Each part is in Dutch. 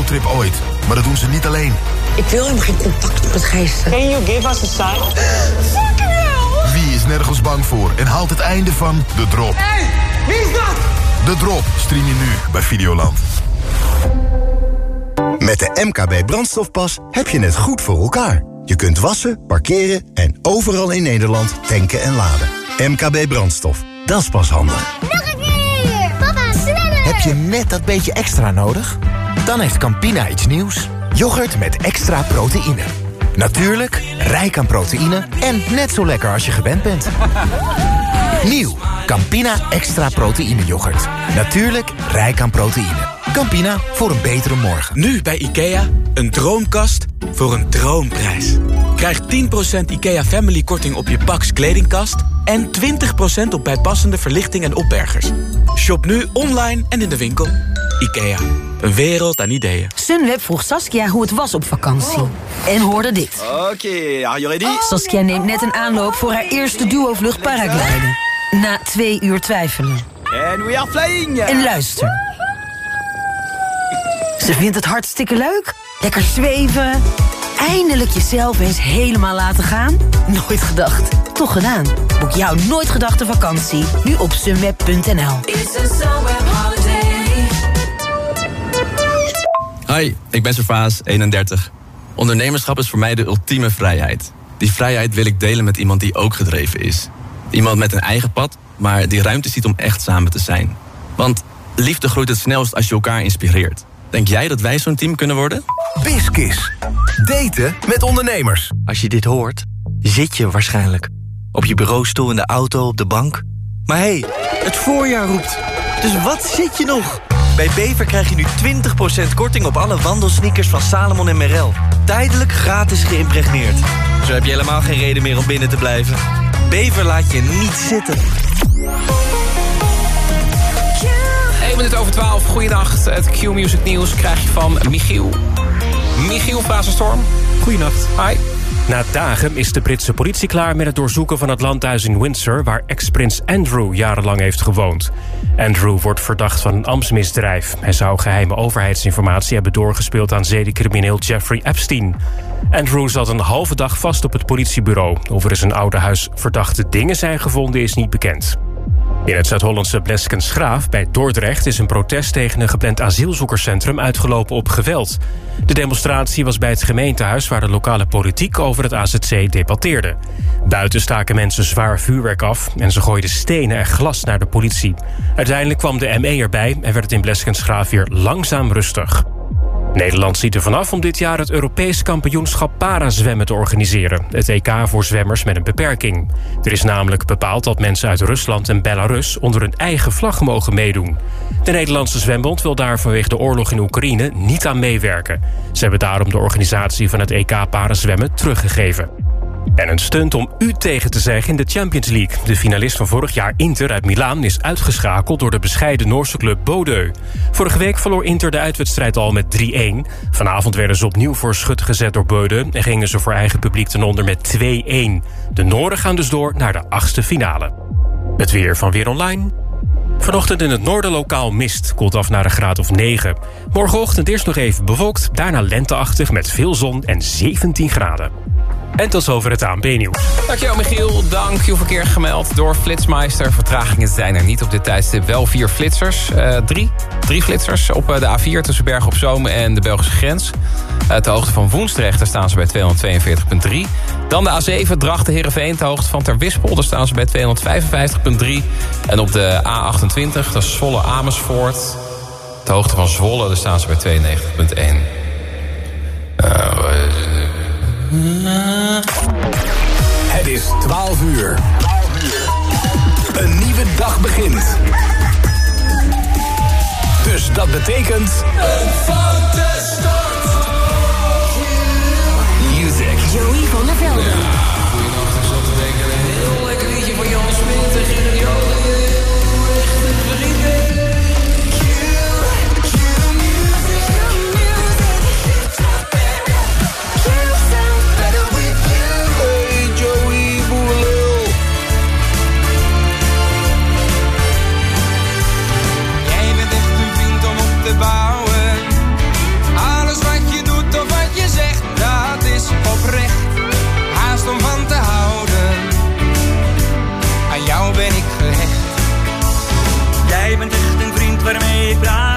roadtrip ooit. Maar dat doen ze niet alleen. Ik wil helemaal geen contact met geesten. Can you give us a sign? Fucking hell! Wie is nergens bang voor en haalt het einde van De Drop? Hey, wie is dat? De Drop stream je nu bij Videoland. Met de MKB Brandstofpas heb je het goed voor elkaar. Je kunt wassen, parkeren en overal in Nederland tanken en laden. MKB Brandstof, dat is pas handig. Nog een keer! Papa, sneller! Heb je net dat beetje extra nodig? Dan heeft Campina iets nieuws. Yoghurt met extra proteïne. Natuurlijk, rijk aan proteïne en net zo lekker als je gewend bent. Nieuw, Campina extra proteïne yoghurt. Natuurlijk, rijk aan proteïne. Campina, voor een betere morgen. Nu bij IKEA, een droomkast voor een droomprijs. Krijg 10% IKEA Family korting op je Pax kledingkast... en 20% op bijpassende verlichting en opbergers. Shop nu online en in de winkel. IKEA, een wereld aan ideeën. Sunweb vroeg Saskia hoe het was op vakantie. En hoorde dit. Oké, are you ready? Saskia neemt net een aanloop voor haar eerste duo-vlucht paragliden. Na twee uur twijfelen. And we are flying! En luister. Ze vindt het hartstikke leuk. Lekker zweven. Eindelijk jezelf eens helemaal laten gaan. Nooit gedacht. Toch gedaan. Boek jouw nooit gedachte vakantie. Nu op sunweb.nl. Hoi, ik ben Servaas, 31. Ondernemerschap is voor mij de ultieme vrijheid. Die vrijheid wil ik delen met iemand die ook gedreven is. Iemand met een eigen pad, maar die ruimte ziet om echt samen te zijn. Want liefde groeit het snelst als je elkaar inspireert. Denk jij dat wij zo'n team kunnen worden? Biskis. Daten met ondernemers. Als je dit hoort, zit je waarschijnlijk. Op je bureaustoel, in de auto, op de bank. Maar hé, hey, het voorjaar roept. Dus wat zit je nog? Bij Bever krijg je nu 20% korting op alle wandelsneakers van Salomon en Merrell. Tijdelijk gratis geïmpregneerd. Zo heb je helemaal geen reden meer om binnen te blijven. Bever laat je niet zitten. 1 minuut over 12, goeienacht. Het Q-Music Nieuws krijg je van Michiel. Michiel Frazenstorm. Goeienacht. Hi. Na dagen is de Britse politie klaar met het doorzoeken van het landhuis in Windsor... waar ex-prins Andrew jarenlang heeft gewoond. Andrew wordt verdacht van een ambtsmisdrijf. Hij zou geheime overheidsinformatie hebben doorgespeeld... aan zedencrimineel Jeffrey Epstein. Andrew zat een halve dag vast op het politiebureau. Of er in zijn oude huis verdachte dingen zijn gevonden is niet bekend. In het Zuid-Hollandse Bleskensgraaf bij Dordrecht is een protest tegen een gepland asielzoekerscentrum uitgelopen op geweld. De demonstratie was bij het gemeentehuis waar de lokale politiek over het AZC debatteerde. Buiten staken mensen zwaar vuurwerk af en ze gooiden stenen en glas naar de politie. Uiteindelijk kwam de ME erbij en werd het in Bleskensgraaf weer langzaam rustig. Nederland ziet er vanaf om dit jaar het Europees kampioenschap parazwemmen te organiseren. Het EK voor zwemmers met een beperking. Er is namelijk bepaald dat mensen uit Rusland en Belarus onder hun eigen vlag mogen meedoen. De Nederlandse Zwembond wil daar vanwege de oorlog in Oekraïne niet aan meewerken. Ze hebben daarom de organisatie van het EK parazwemmen teruggegeven. En een stunt om u tegen te zeggen in de Champions League. De finalist van vorig jaar Inter uit Milaan is uitgeschakeld... door de bescheiden Noorse club Bodø. Vorige week verloor Inter de uitwedstrijd al met 3-1. Vanavond werden ze opnieuw voor schut gezet door Bodø... en gingen ze voor eigen publiek ten onder met 2-1. De Noorden gaan dus door naar de achtste finale. Het weer van Weer Online... Vanochtend in het noorden lokaal mist, koelt af naar een graad of 9. Morgenochtend eerst nog even bewolkt, daarna lenteachtig met veel zon en 17 graden. En tot zover het ANP-nieuws. Dankjewel Michiel. Dank je verkeer gemeld door Flitsmeister. Vertragingen zijn er niet op dit tijdstip. Wel vier flitsers. Uh, drie. Drie flitsers op de A4 tussen Berg op Zoom en de Belgische grens. Uh, ter hoogte van Woensdrecht, daar staan ze bij 242,3. Dan de A7 Drachten Heerenveen, ter hoogte van Terwispel. Daar staan ze bij 255,3. En op de A28, dat is Zwolle Amersfoort. Ter hoogte van Zwolle, daar staan ze bij 92,1. Uh, het is 12 uur. Een nieuwe dag begint. Dus dat betekent... Een foute start. Music. Joey van der Velde. Ja, goeienacht. Ik zat te denken, een heel lekker liedje van Jan Smit en Gerrit per me i braccia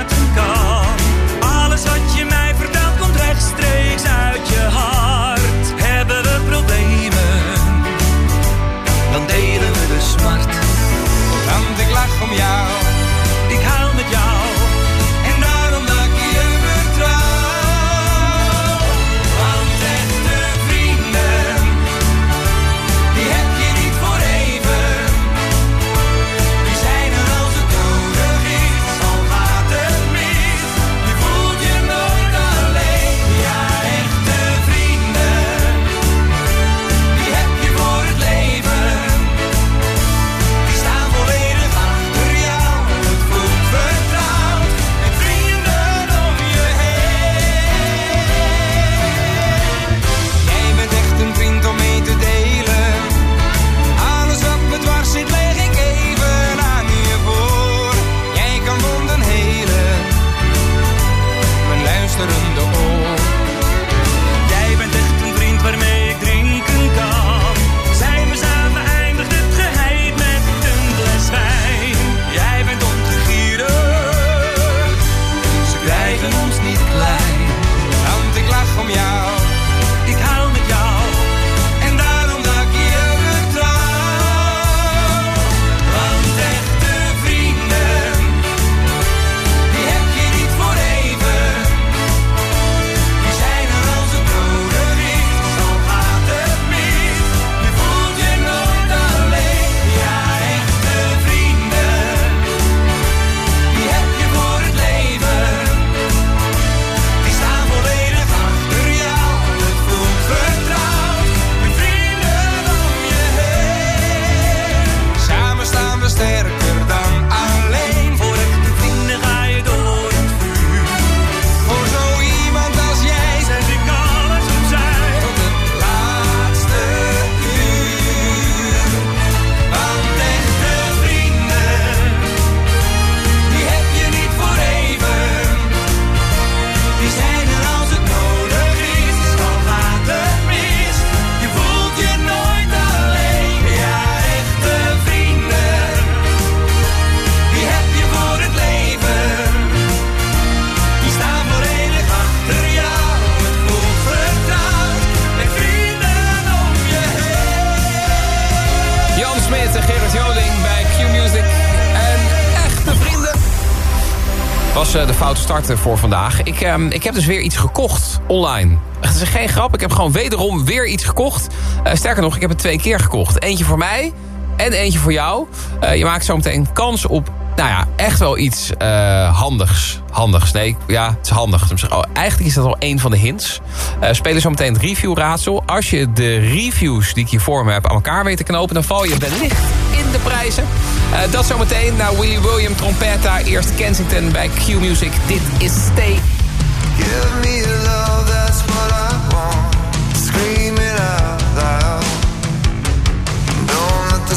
Eh, de foute start eh, voor vandaag. Ik, ehm, ik heb dus weer iets gekocht online. Het is geen grap, ik heb gewoon wederom weer iets gekocht. Eh, sterker nog, ik heb het twee keer gekocht. Eentje voor mij en eentje voor jou. Eh, je maakt zo meteen kans op, nou ja, echt wel iets handigs. Handigs, nee, ja, het is handig. Oh, eigenlijk is dat al één van de hints. Spelen zo meteen het reviewraadsel. Als je de reviews die ik hier voor me heb aan elkaar weet te knopen... dan val je wellicht de prijzen. Eh, dat zometeen naar Willy William Trompetta. Eerst Kensington bij Q Music. Dit is Stay. Give me your love, that's what I want. Scream it out loud. Don't let the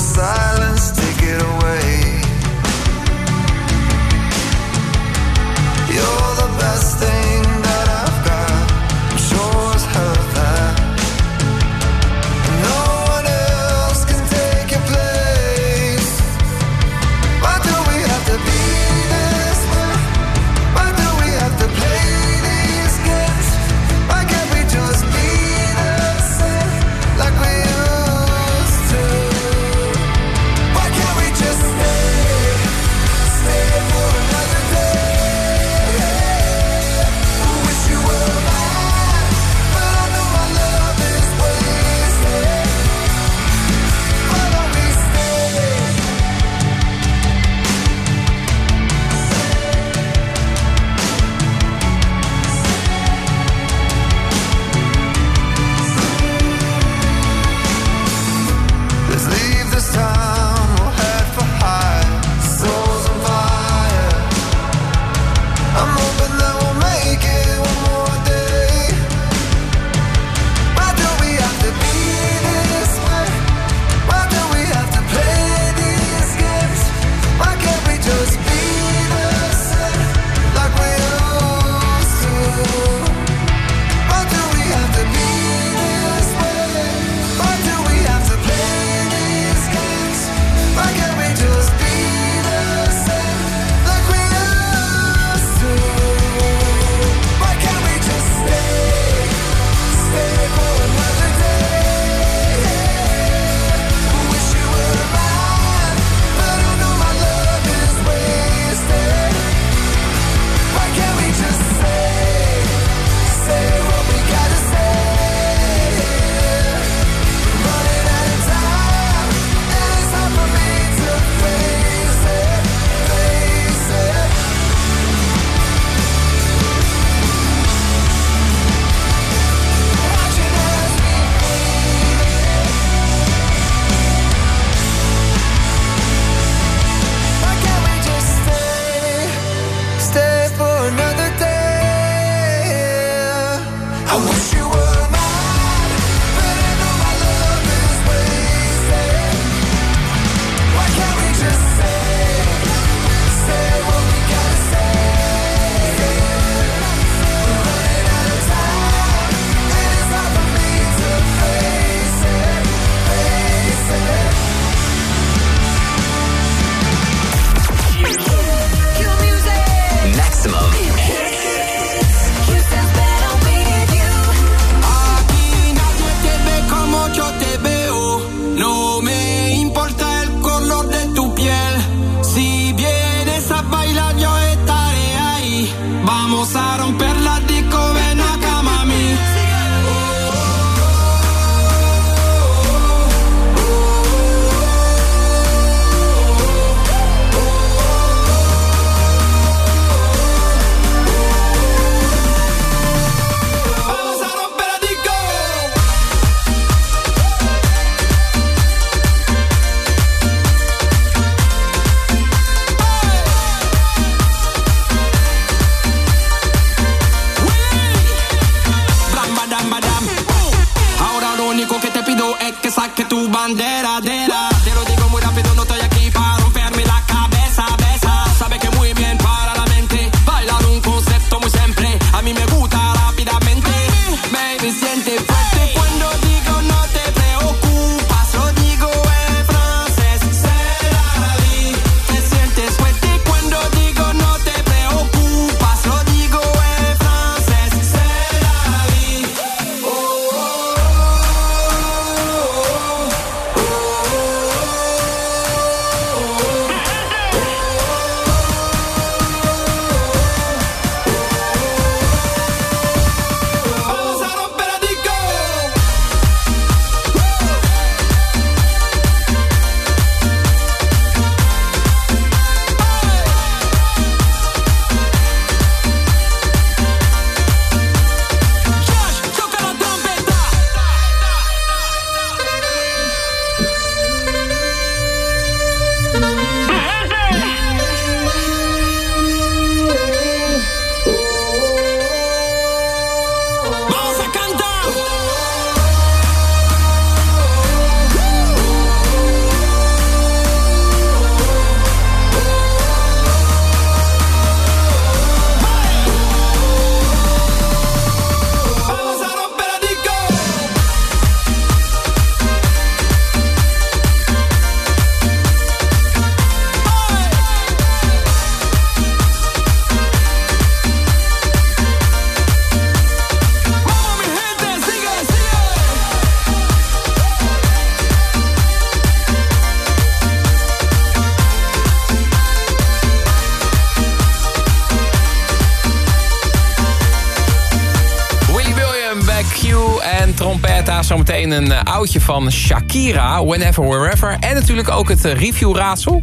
van Shakira, Whenever, Wherever. En natuurlijk ook het eh, reviewraadsel.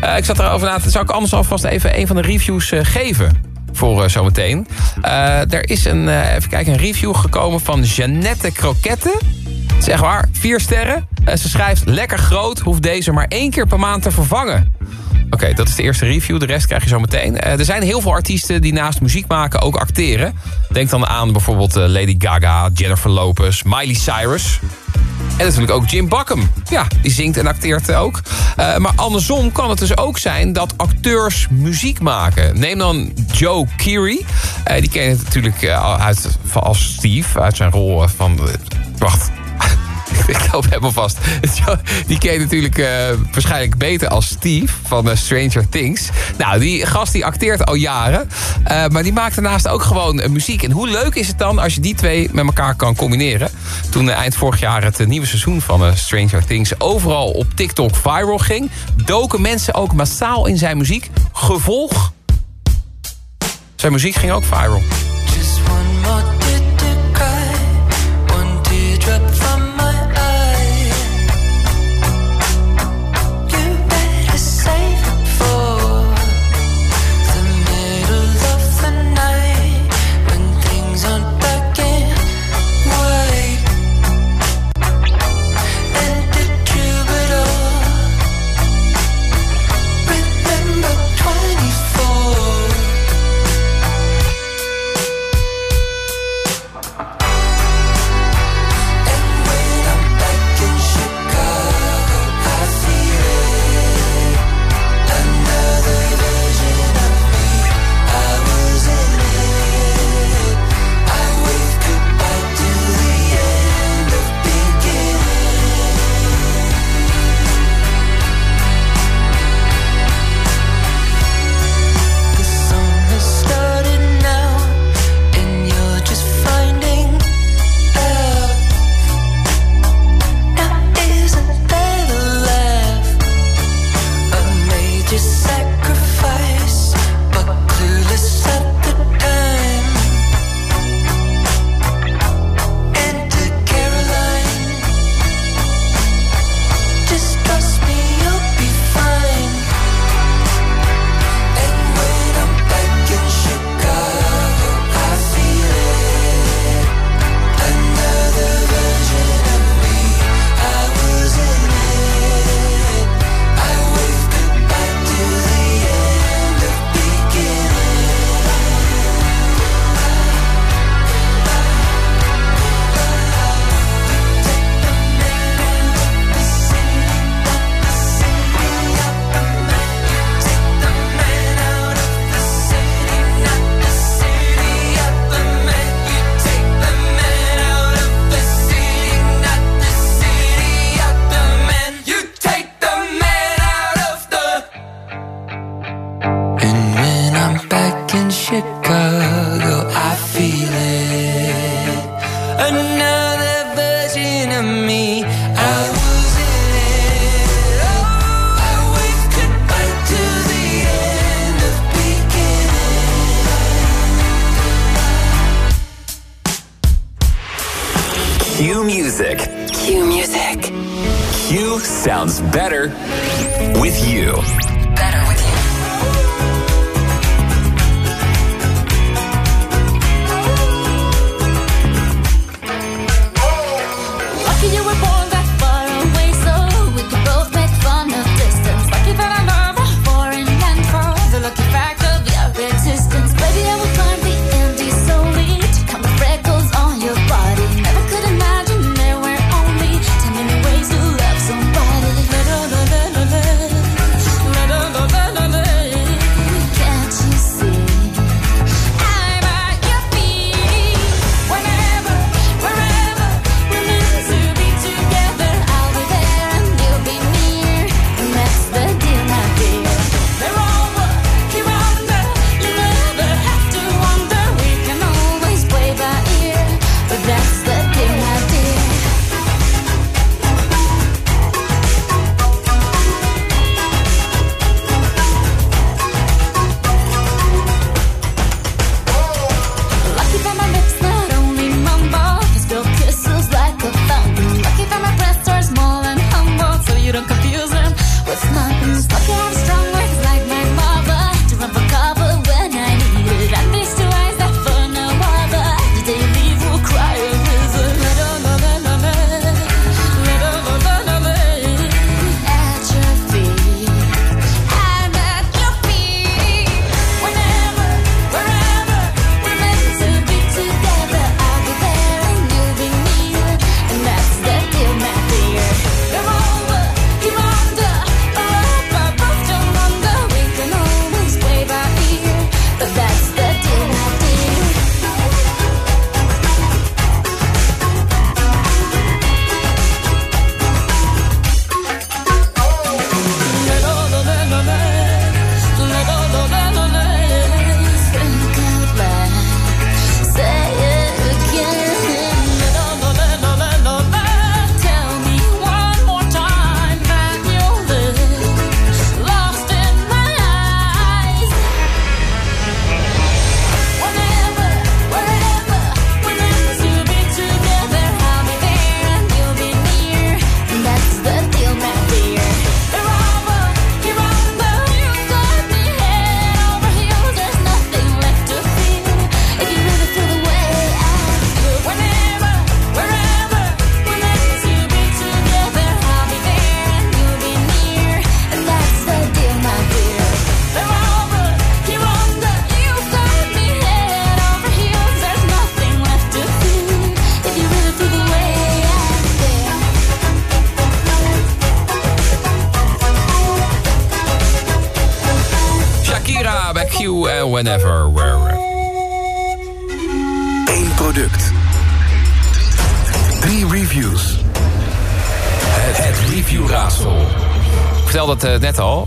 Eh, ik zat erover na. Zou ik anders alvast even een van de reviews eh, geven? Voor zometeen. Er is een, even kijken, een review gekomen van Jeannette Croquette. Zeg waar, vier sterren. Ze schrijft, lekker groot, hoeft deze maar één keer per maand te vervangen. Oké, dat is de eerste review. De rest krijg je zo meteen. Er zijn heel veel artiesten die naast muziek maken ook acteren. Denk dan aan bijvoorbeeld Lady Gaga, Jennifer Lopez, Miley Cyrus. En natuurlijk ook Jim Buckham. Ja, die zingt en acteert ook. Eh, maar andersom kan het dus ook zijn dat acteurs muziek maken. Neem dan Joe Keery. Eh, die ken je natuurlijk eh, uit, als Steve. Uit zijn rol van... wacht. Ik loop helemaal vast. Die ken je natuurlijk eh, waarschijnlijk beter als Steve van eh, Stranger Things. Nou, die gast die acteert al jaren. eh, maar die maakt daarnaast ook gewoon muziek. En hoe leuk is het dan als je die twee met elkaar kan combineren? Toen eind vorig jaar het nieuwe seizoen van Stranger Things... overal op TikTok viral ging... doken mensen ook massaal in zijn muziek. Gevolg... Zijn muziek ging ook viral. Just one more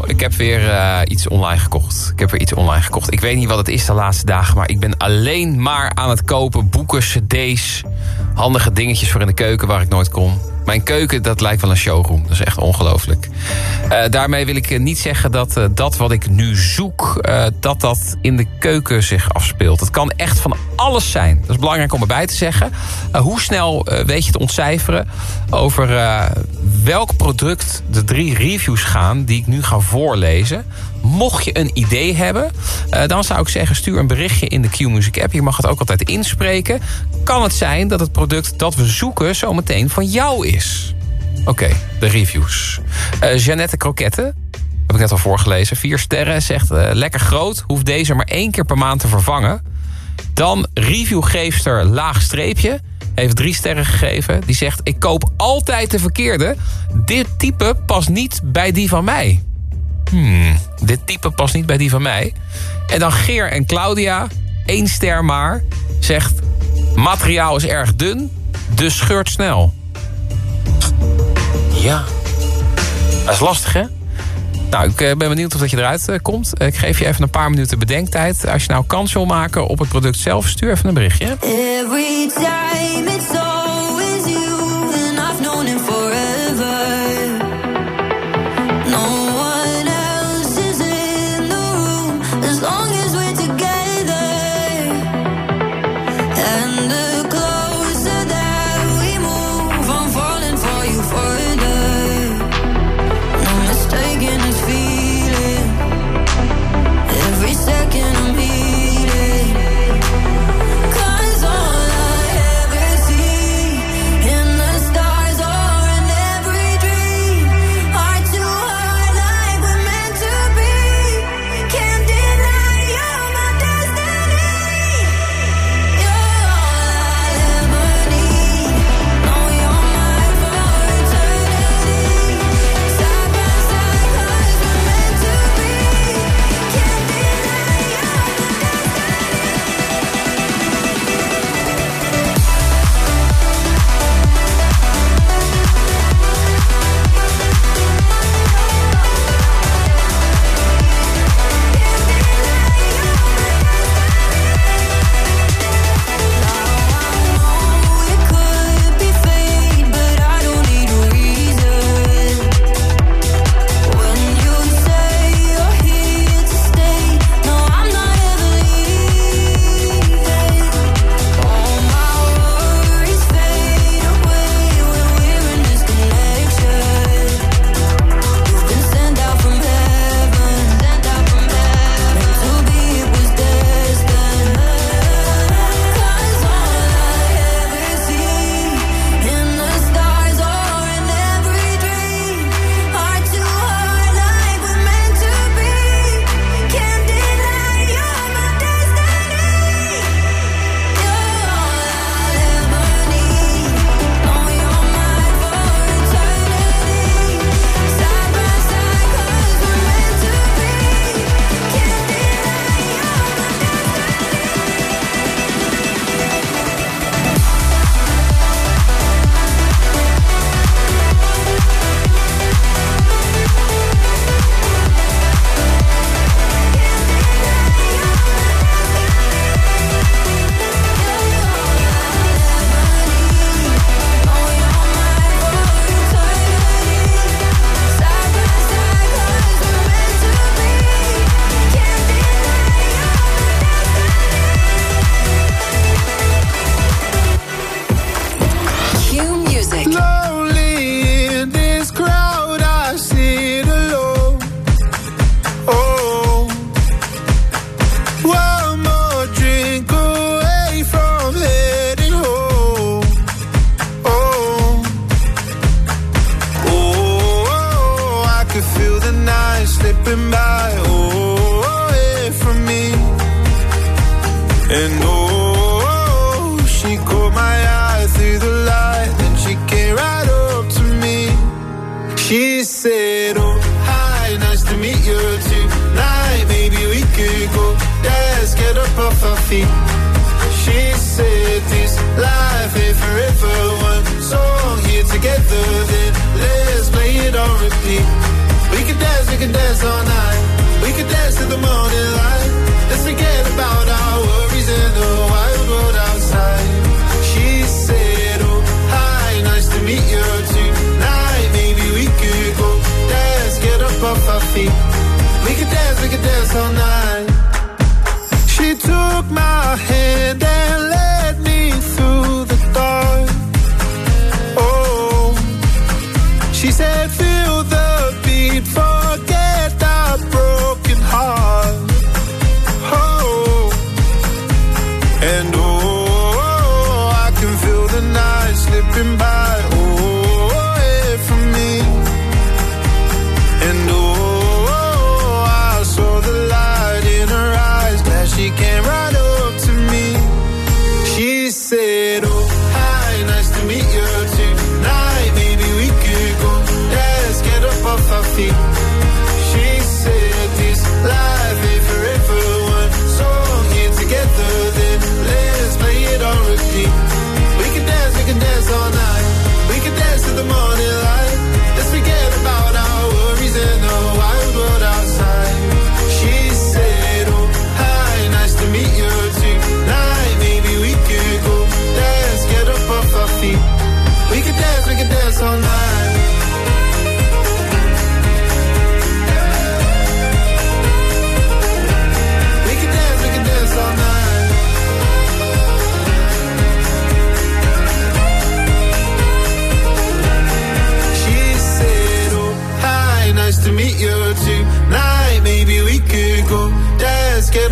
Ik heb weer eh, iets online gekocht. Ik heb weer iets online gekocht. Ik weet niet wat het is de laatste dagen, maar ik ben alleen maar aan het kopen. Boeken, cd's, handige dingetjes voor in de keuken waar ik nooit kom. Mijn keuken, dat lijkt wel een showroom. Dat is echt ongelooflijk. Eh, daarmee wil ik eh, niet zeggen dat dat wat ik nu zoek... dat dat in de keuken zich afspeelt. Het kan echt van alles zijn. Dat is belangrijk om erbij te zeggen. Hoe snel weet je te ontcijferen over welk product de drie reviews gaan... die ik nu ga voorlezen. Mocht je een idee hebben, eh, dan zou ik zeggen... stuur een berichtje in de Q-Music app. Je mag het ook altijd inspreken. Kan het zijn dat het product dat we zoeken... zometeen van jou is? Oké, de reviews. Eh Jeannette Kroketten, heb ik net al voorgelezen. Vier sterren, zegt eh, lekker groot. Hoeft deze maar één keer per maand te vervangen. Dan reviewgeefster Laag Streepje. Heeft drie sterren gegeven. Die zegt, ik koop altijd de verkeerde. Dit type past niet bij die van mij. Hmm, dit type past niet bij die van mij. En dan Geer en Claudia, één ster maar, zegt... materiaal is erg dun, dus scheurt snel. Ja, dat is lastig hè? Nou, ik eh, ben benieuwd of dat je eruit eh, komt. Ik geef je even een paar minuten bedenktijd. Als je nou kans wil maken op het product zelf, stuur even een berichtje.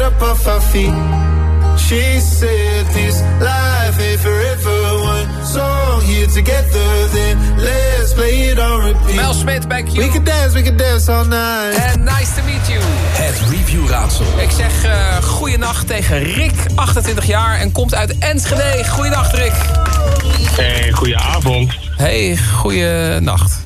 Up off our feet. She said, This life ain't forever. One song here together, then let's play it on repeat. Mel Smit bij Q. We could dance, we could dance all night. En nice to meet you. Het reviewraadsel. Ik zeg eh goeienacht tegen Rick, 28 jaar en komt uit Enschede. Goeienacht Rick. Hey, goedenavond. Hey, goeienacht.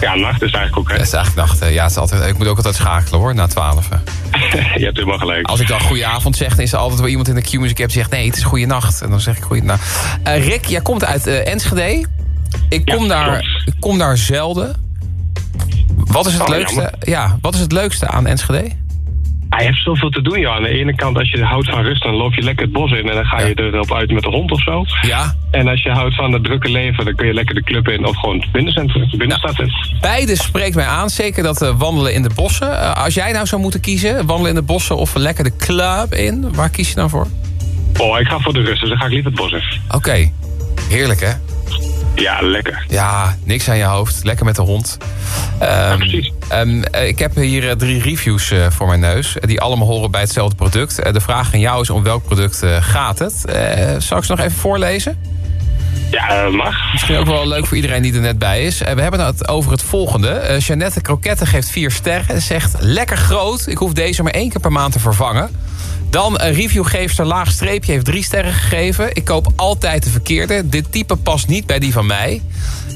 Ja, nacht is eigenlijk ook, hè? Het is eigenlijk nacht. eh, Ja, het is altijd, ik moet ook altijd schakelen hoor, na 12. Je hebt helemaal gelijk. Als ik dan goedenavond zeg, dan is er altijd wel iemand in de Q-Music app die zegt... nee, het is goeienacht. En dan zeg ik goeienacht. Eh Rick, jij komt uit eh, Enschede. Ik kom, daar, ik kom daar zelden. Wat is het Oh, leukste? jammer. Ja, wat is het leukste aan Enschede? Hij heeft zoveel te doen, joh. Aan de ene kant, als je houdt van rust, dan loop je lekker het bos in... en dan ga je erop uit met de hond of zo. Ja. En als je houdt van het drukke leven, dan kun je lekker de club in... of gewoon het binnencentrum, binnenstad in. Beide spreekt mij aan, zeker dat eh, wandelen in de bossen. Eh, als jij nou zou moeten kiezen, wandelen in de bossen of lekker de club in, waar kies je dan voor? Oh, ik ga voor de rust, dus dan ga ik liever het bos in. Oké, heerlijk hè? Ja, lekker. Ja, niks aan je hoofd, lekker met de hond. Ehm, ehm, eh, ik heb hier eh, drie reviews eh, voor mijn neus, die allemaal horen bij hetzelfde product. De vraag aan jou is om welk product gaat het? Zal ik ze nog even voorlezen? Ja, mag. Misschien ook wel leuk voor iedereen die er net bij is. We hebben het over het volgende. Jeannette Kroketten geeft vier sterren en zegt... lekker groot, ik hoef deze maar één keer per maand te vervangen. Dan een reviewgeefster laag streepje heeft drie sterren gegeven. Ik koop altijd de verkeerde. Dit type past niet bij die van mij.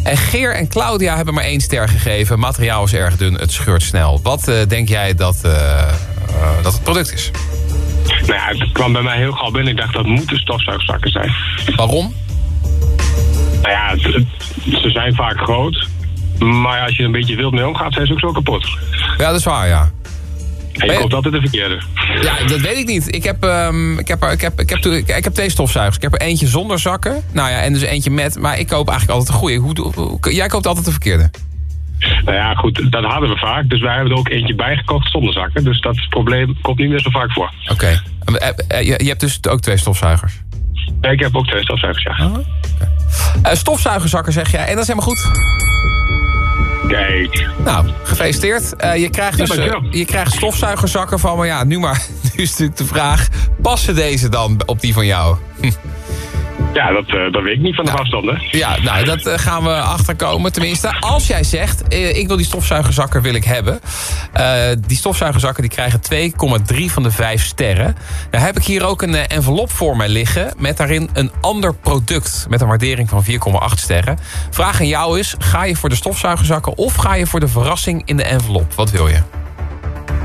En Geer en Claudia hebben maar één ster gegeven. Materiaal is erg dun, het scheurt snel. Wat eh, denk jij dat, eh, eh, dat het product is? Nou ja, het kwam bij mij heel gauw binnen. Ik dacht, dat moeten stofzuigzakken zijn. Waarom? Nou ja, het- het- ze zijn vaak groot. Maar als je er een beetje wild mee omgaat, zijn ze ook zo kapot. Ja, dat is waar, ja. En je koopt altijd de verkeerde. Ja, dat weet ik niet. Ik heb, ehm, ik heb, ik heb, ik heb, ik, ik heb twee stofzuigers. Ik heb er eentje zonder zakken. Nou ja, en dus eentje met. Maar ik koop eigenlijk altijd de goede. Hoe, jij koopt altijd de verkeerde. Nou ja, goed, dat hadden we vaak. Dus wij hebben er ook eentje bijgekocht zonder zakken. Dus dat probleem komt niet meer zo vaak voor. Oké. Eh, eh, Je, je hebt dus ook twee stofzuigers. Ja, ik heb ook twee stofzuigers, ja. Eh, stofzuigerzakken zeg jij. En dat is helemaal goed. Kijk. Nou, gefeliciteerd. Eh, je, krijgt dus, eh, je krijgt stofzuigerzakken van... Maar ja, nu maar. Nu is natuurlijk de vraag. Passen deze dan op die van jou? Ja, dat, eh, dat weet ik niet van de afstand, hè. Ja, nou, dat eh, gaan we achterkomen. Tenminste, als jij zegt, eh, ik wil die stofzuigerzakken wil ik hebben. Die stofzuigerzakken die krijgen 2,3 van de 5 sterren. Nou heb ik hier ook een envelop voor mij liggen... met daarin een ander product met een waardering van 4,8 sterren. Vraag aan jou is, ga je voor de stofzuigerzakken... of ga je voor de verrassing in de envelop? Wat wil je?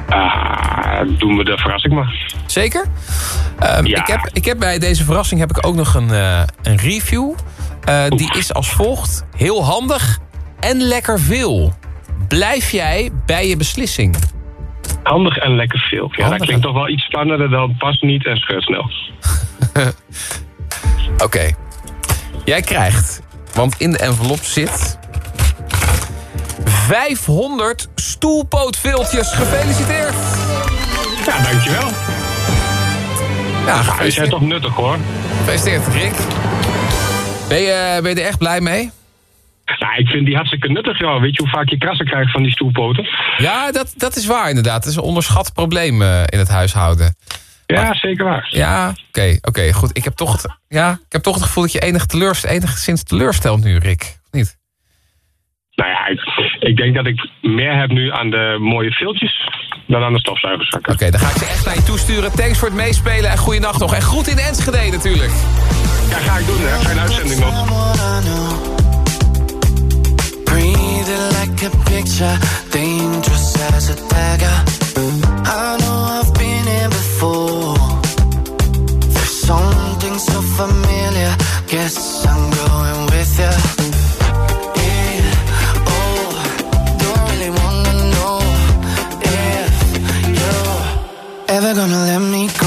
Ah, doen we de verrassing maar. Zeker? Ehm, ik, heb, ik heb bij deze verrassing heb ik ook nog een, eh, een review. Eh, die is als volgt. Heel handig en lekker veel. Blijf jij bij je beslissing? Handig en lekker veel. Ja, dat klinkt toch wel iets spannender dan pas niet en scheur snel. Oké. Jij krijgt, want in de envelop zit... 500 stoelpootviltjes. Gefeliciteerd! Ja, dankjewel. Ja, zijn toch nuttig hoor. Gefeliciteerd, Rick. Ben je, ben je er echt blij mee? Ja, ik vind die hartstikke nuttig, joh. Weet je hoe vaak je krassen krijgt van die stoelpoten? Ja, dat, dat is waar inderdaad. Het is een onderschat probleem eh, in het huishouden. Ja, zeker waar. Ja, oké, oké, goed. Ik heb, toch het, ja, ik heb toch het gevoel dat je enig teleurst, enigszins teleurstelt nu, Rick. Of Niet? Nou ja, ik, ik denk dat ik meer heb nu aan de mooie filtjes dan aan de stofzuigerzakken. Oké, dan ga ik ze echt naar je toesturen. Thanks voor het meespelen en goede nacht nog. En goed in Enschede natuurlijk. Ja, ga ik doen, hè. Fijne uitzending nog. Like a picture, dangerous as a dagger. I know I've been here before. There's something so familiar. Guess I'm going you're gonna let me go.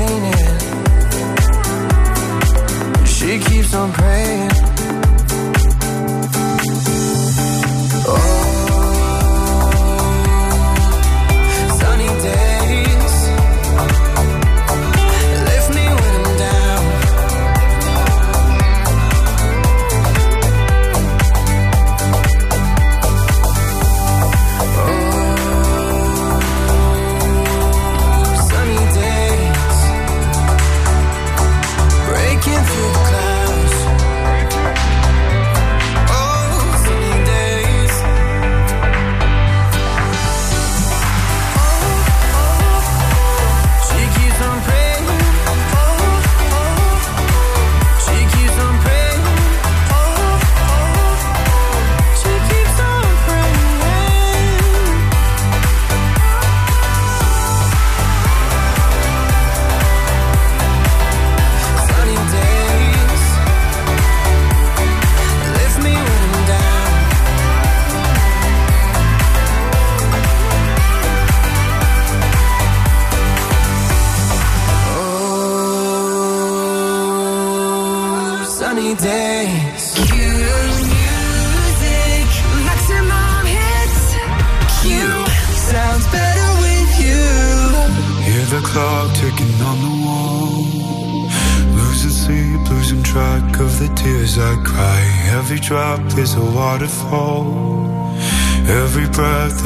I'm praying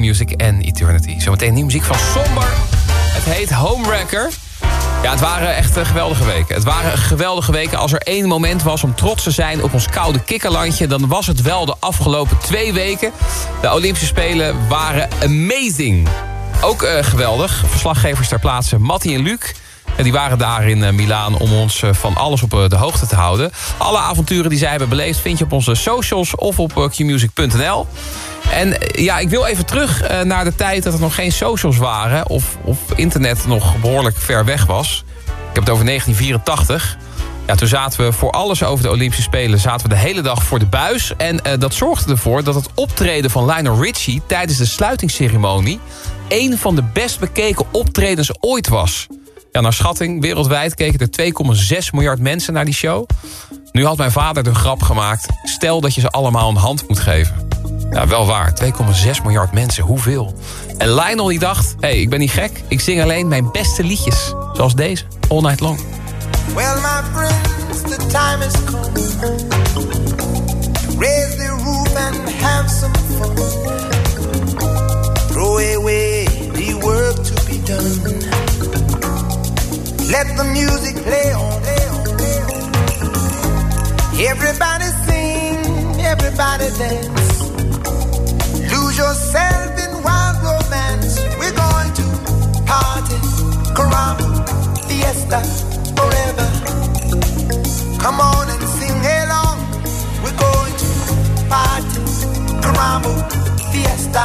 Bjorn bij Q Music en Eternity. Zometeen nieuwe muziek van Somber. Het heet Homewrecker. Ja, het waren echt eh, geweldige weken. Het waren geweldige weken. Als er één moment was om trots te zijn op ons koude kikkerlandje... dan was het wel de afgelopen twee weken. De Olympische Spelen waren amazing. Ook eh, geweldig. Verslaggevers ter plaatse Mattie en Luc... En die waren daar in eh, Milaan om ons van alles op de hoogte te houden. Alle avonturen die zij hebben beleefd vind je op onze socials of op qmusic.nl. En eh, ja, ik wil even terug eh, naar de tijd dat er nog geen socials waren... of, of internet nog behoorlijk ver weg was. Ik heb het over 1984. Ja, toen zaten we voor alles over de Olympische Spelen... zaten we de hele dag voor de buis. En eh, dat zorgde ervoor dat het optreden van Lionel Richie... tijdens de sluitingsceremonie... een van de best bekeken optredens ooit was... Ja, naar schatting, wereldwijd keken er 2,6 miljard mensen naar die show. Nu had mijn vader de grap gemaakt... stel dat je ze allemaal een hand moet geven. Ja, wel waar. 2,6 miljard mensen. Hoeveel? En Lionel die dacht... hey, ik ben niet gek. Ik zing alleen mijn beste liedjes. Zoals deze. All Night Long. Well, my friends, the time has come. Raise the roof and have some fun. Throw away the work to be done. Let the music play on. Everybody sing, everybody dance. Lose yourself in wild romance. We're going to party, caramba, fiesta, forever. Come on and sing along. We're going to party, caramba, fiesta,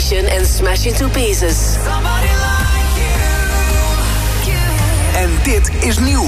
And Smash Into Pieces. En dit is nieuw.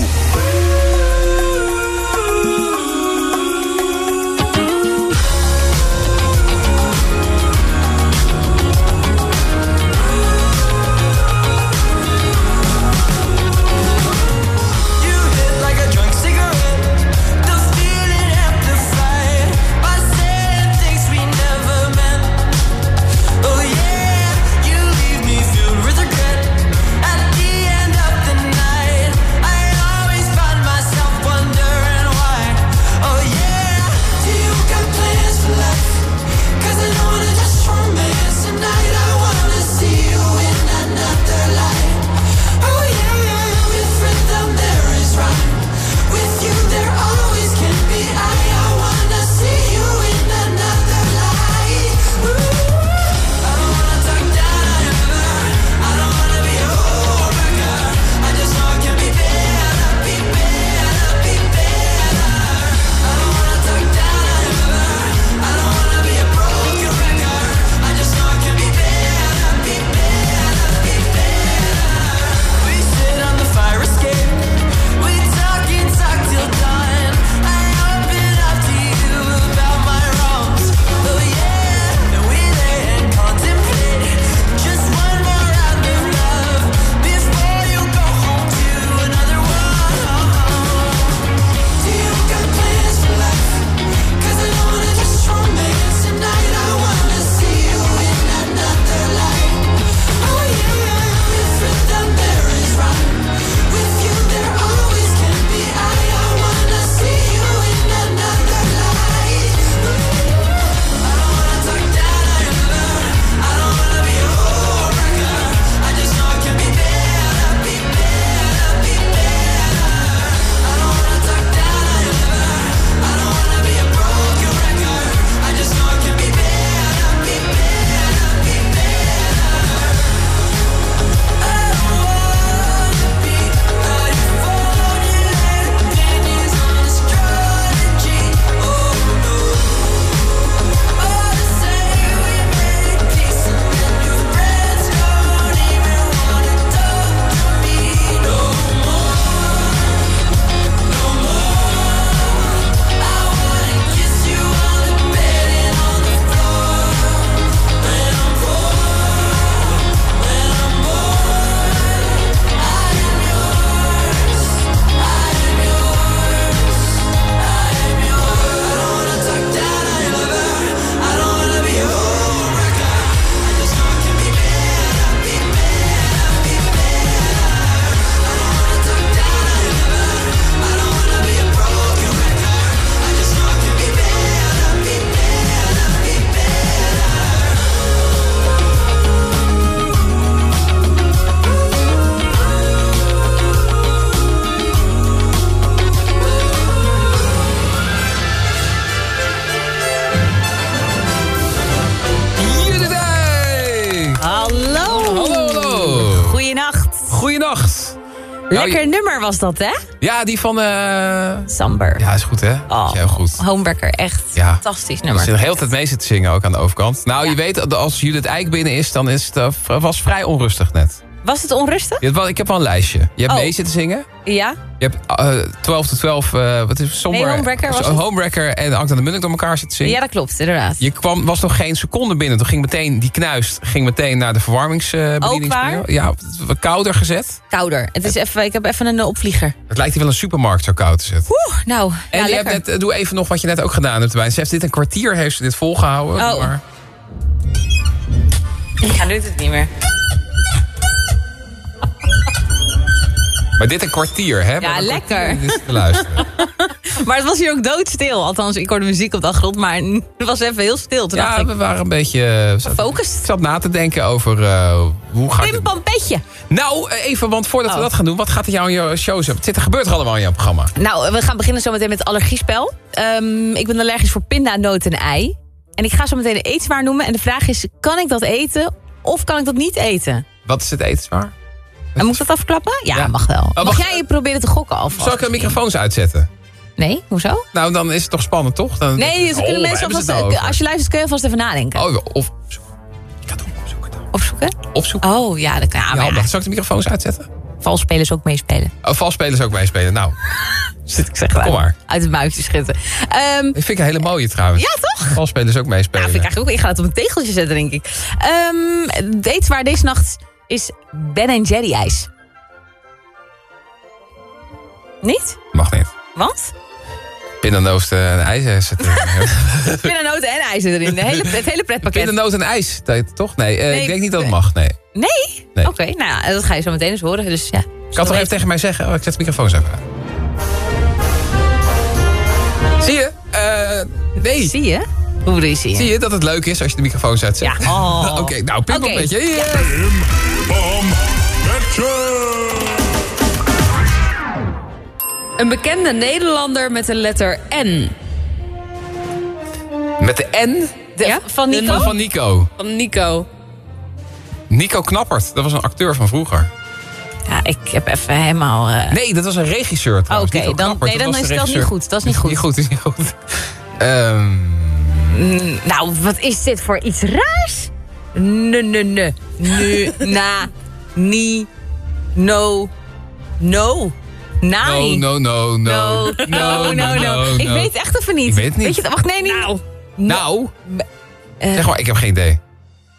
Lekker nummer was dat, hè? Ja, die van... eh Samber. Ja, is goed, hè? Oh, Is heel goed. Homewerker, echt Ja. fantastisch nummer. zit de hele tijd mee zitten zingen ook aan de overkant. Nou, je weet, als Judith Eijk binnen is, dan is het, eh, was vrij onrustig net. Was het onrustig? Je hebt wel, ik heb wel een lijstje. Je hebt Oh. mee zitten zingen. Ja? Je hebt eh 12 to 12, eh, wat is het? Somber, Nee, Homewrecker was het. Homewrecker en Ank aan de Munnik door elkaar zitten zingen. Ja, dat klopt, inderdaad. Je kwam, was nog geen seconde binnen. Toen ging meteen die knuist ging meteen naar de verwarmingsbediening. Ook waar? Ja, kouder gezet. Kouder. Het is even, ik heb even een eh, opvlieger. Het lijkt hier wel een supermarkt zo koud te zetten. Oeh, nou, En ja, je lekker. hebt net, eh, doe even nog wat je net ook gedaan hebt erbij. Ze heeft dit een kwartier heeft ze dit volgehouden. Oh. Maar Ja, nu doet het niet meer. Maar dit een kwartier, hè? Ja, lekker. Dit is te luisteren. Maar het was hier ook doodstil. Althans, ik hoorde muziek op de achtergrond, maar het was even heel stil. Toen Ja, ik, we waren een beetje... Gefocust. Ik zat na te denken over eh, hoe ga ik... pim pam petje. Nou, eh, even, want voordat we Oh. dat gaan doen... wat gaat er jou in je shows hebben? Wat zit er gebeurt er allemaal in jouw programma? Nou, we gaan beginnen zometeen met het allergiespel. Ehm, ik ben allergisch voor pinda, noot en ei. En ik ga zo meteen een eetbaar noemen. En de vraag is, kan ik dat eten of kan ik dat niet eten? Wat is het etenswaar? En moet ik dat afklappen? Ja, Ja. mag wel. Oh, mag mag- jij proberen te gokken alvast? Zal ik de microfoons uitzetten? Nee, hoezo? Nou, dan is het toch spannend, toch? Dan, Nee, dus Oh, kunnen waar mensen alvast, het als je luistert kun je alvast even nadenken. Oh, of Opzoeken? opzoeken. Oh, ja, dat kan. Ja, zal ik de microfoons uitzetten? valspelers ook meespelen. Oh, valspelers ook meespelen. Nou, Zit ik zeg kom maar. Uit het muitje schieten. Ehm, Dat vind ik een hele mooie trouwens. Ja, toch? Valspelers ook meespelen. Ja, vind ik eigenlijk ook. Ik ga het op een tegeltje zetten, denk ik. Ehm het eetbaar deze nacht is Ben Jerry ijs. Niet? Mag niet. Want? Pindanoot en ijs eh, zitten. Pindanoten en ijs erin. De hele, het hele pretpakket. Pindanoot en ijs, toch? Nee, eh, Nee, ik denk niet dat het mag. Nee. Nee? Nee. Oké, nou ja, dat ga je zo meteen eens horen. Dus ja. Ik kan toch even tegen mij zeggen? Oh, ik zet de microfoons even aan. Zie je? Eh, nee. Zie je? Hoe je zie je? Dat het leuk is als je de microfoons uitzet? Ja. Oh. Oké, nou, pim Oké. een beetje. Ja. Een bekende Nederlander met de letter N. Met de N ja? Van Nico? van Nico. Van Nico. Nico Knappert, dat was een acteur van vroeger. Ja, ik heb even helemaal... eh, Nee, dat was een regisseur trouwens. Oké, dan- nee, dan is dat niet goed, dat is niet goed. Niet goed, is niet goed. Ehm, Mm, nou, wat is dit voor iets raars? Nee, nee, nee. Nu, na, nie, no, no, naai. no, no, no, no, no, no, no. Ik weet echt even niet. Ik weet het niet. Weet je, het? wacht, nee, niet. Nou. Nou, Eh, zeg maar, ik heb geen idee.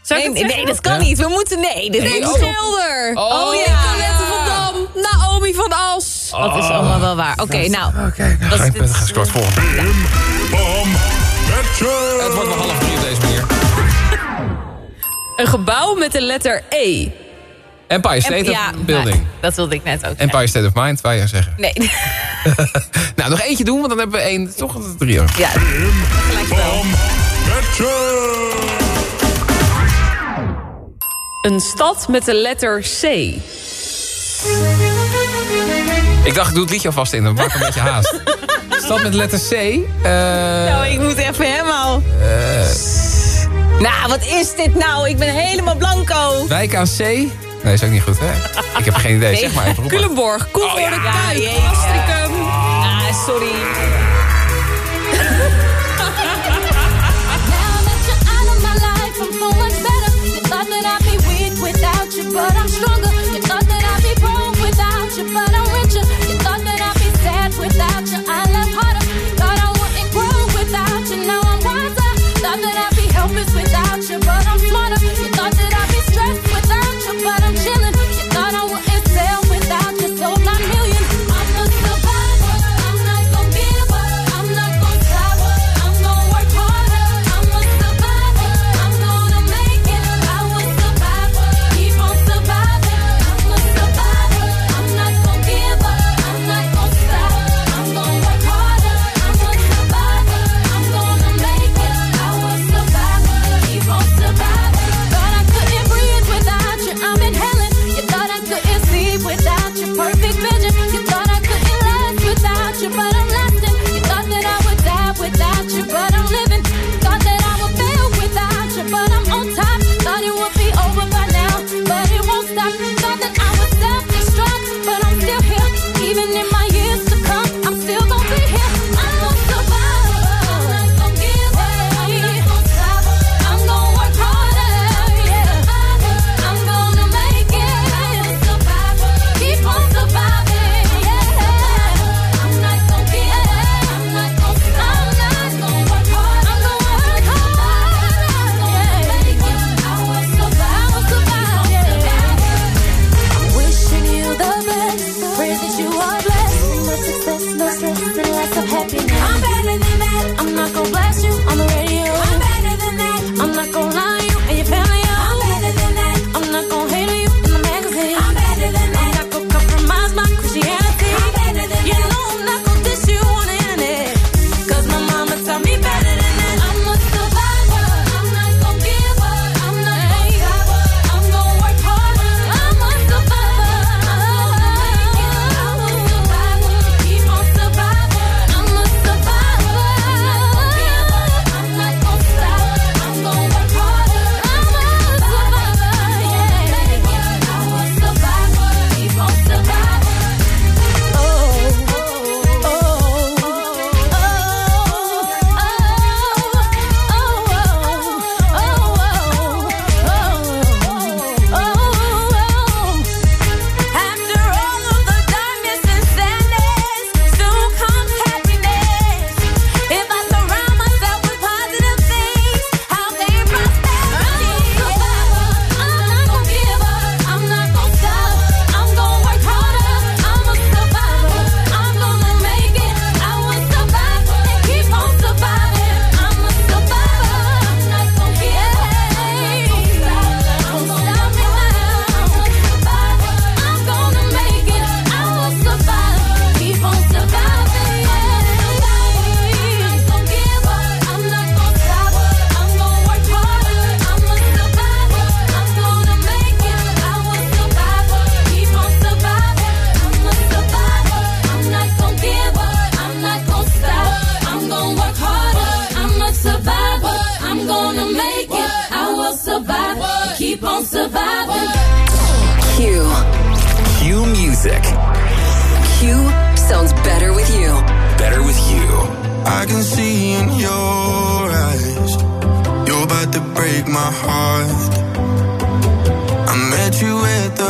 nee, nee, nee, dat kan Ja? niet. We moeten, nee. Dit Nee, is oh. Schilder. Oh, ja. Nicolette van Dam. Naomi van As. Dat is allemaal wel waar. Oké, nou. Oké, nou, Dat is geen dit- punten gescoord volgende. Het wordt wel half drie op deze manier. Een gebouw met de letter E. Empire State of Building. maar Dat wilde ik net ook. Empire State of Mind, wou je zeggen. Nee. Nou, nog eentje doen, want dan hebben we één. Toch drie. hoor. Ja, gelijk wel. Een stad met de letter C. Ik dacht, ik doe het liedje alvast in, dan maak ik een beetje haast. Stad met letter C. eh, Nou, ik moet even helemaal... eh, Nou, wat is dit nou? Ik ben helemaal blanco. wijk aan C. Nee, is ook niet goed, hè? Ik heb geen idee. Zeg maar even. roep maar. Culemborg. Koevoorde Ja, Kuip. jeetje. Castricum. Ah, sorry.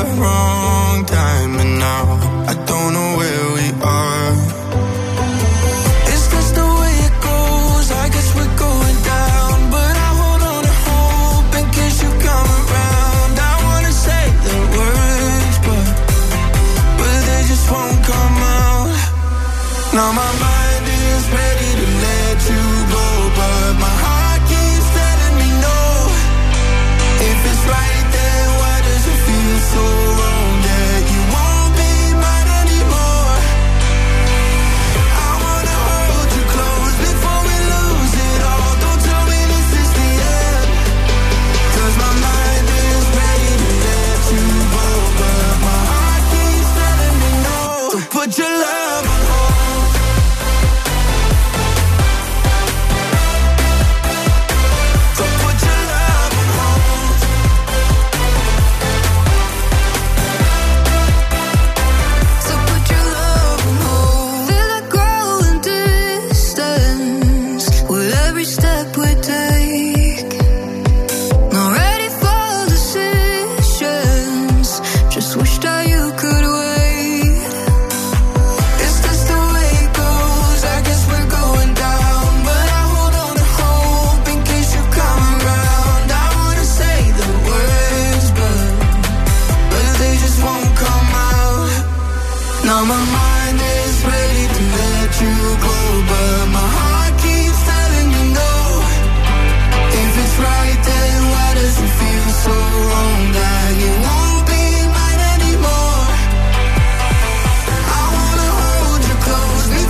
around